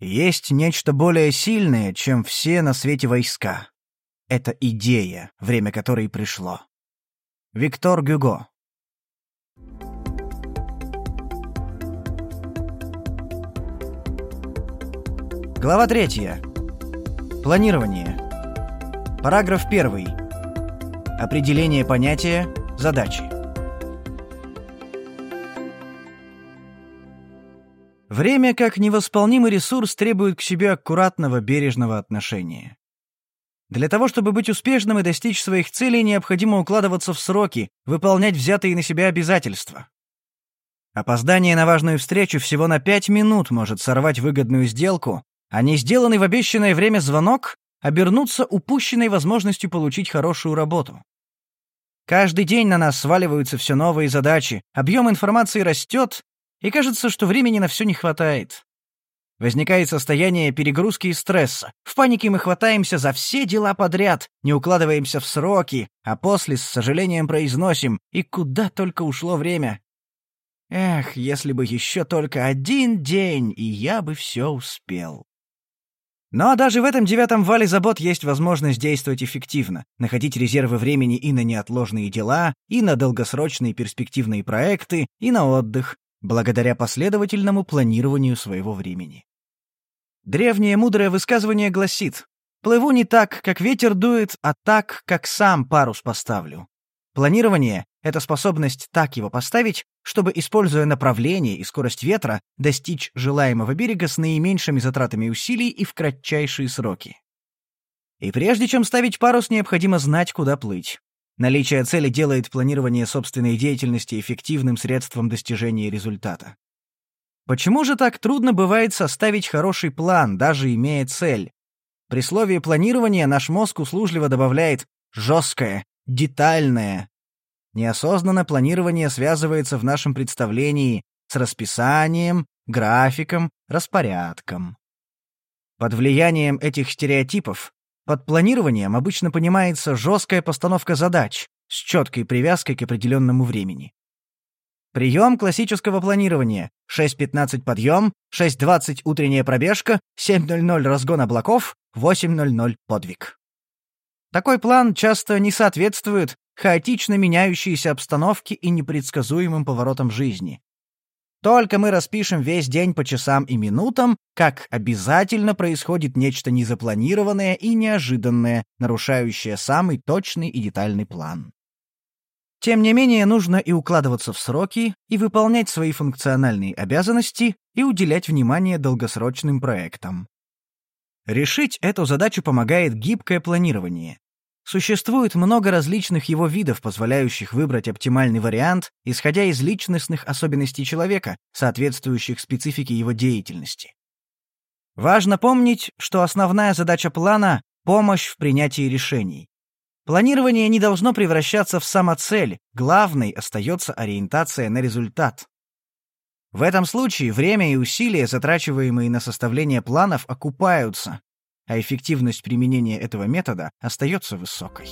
Есть нечто более сильное, чем все на свете войска. Это идея, время которой пришло. Виктор Гюго Глава третья. Планирование. Параграф первый. Определение понятия, задачи. Время как невосполнимый ресурс требует к себе аккуратного, бережного отношения. Для того, чтобы быть успешным и достичь своих целей, необходимо укладываться в сроки, выполнять взятые на себя обязательства. Опоздание на важную встречу всего на пять минут может сорвать выгодную сделку, а не сделанный в обещанное время звонок обернуться упущенной возможностью получить хорошую работу. Каждый день на нас сваливаются все новые задачи, объем информации растет, и кажется, что времени на все не хватает. Возникает состояние перегрузки и стресса. В панике мы хватаемся за все дела подряд, не укладываемся в сроки, а после с сожалением произносим «И куда только ушло время?» Эх, если бы еще только один день, и я бы все успел. Но даже в этом девятом вале забот есть возможность действовать эффективно, находить резервы времени и на неотложные дела, и на долгосрочные перспективные проекты, и на отдых, благодаря последовательному планированию своего времени. Древнее мудрое высказывание гласит «Плыву не так, как ветер дует, а так, как сам парус поставлю». Планирование — это способность так его поставить, чтобы, используя направление и скорость ветра, достичь желаемого берега с наименьшими затратами усилий и в кратчайшие сроки. И прежде чем ставить парус, необходимо знать, куда плыть. Наличие цели делает планирование собственной деятельности эффективным средством достижения результата. Почему же так трудно бывает составить хороший план, даже имея цель? При слове «планирование» наш мозг услужливо добавляет «жесткое», «детальное». Неосознанно планирование связывается в нашем представлении с расписанием, графиком, распорядком. Под влиянием этих стереотипов под планированием обычно понимается жесткая постановка задач с четкой привязкой к определенному времени. Прием классического планирования. 6.15 подъем, 6.20 утренняя пробежка, 7.00 разгон облаков, 8.00 подвиг. Такой план часто не соответствует хаотично меняющейся обстановке и непредсказуемым поворотам жизни. Только мы распишем весь день по часам и минутам, как обязательно происходит нечто незапланированное и неожиданное, нарушающее самый точный и детальный план. Тем не менее, нужно и укладываться в сроки, и выполнять свои функциональные обязанности, и уделять внимание долгосрочным проектам. Решить эту задачу помогает гибкое планирование. Существует много различных его видов, позволяющих выбрать оптимальный вариант, исходя из личностных особенностей человека, соответствующих специфике его деятельности. Важно помнить, что основная задача плана — помощь в принятии решений. Планирование не должно превращаться в самоцель, главной остается ориентация на результат. В этом случае время и усилия, затрачиваемые на составление планов, окупаются, а эффективность применения этого метода остается высокой.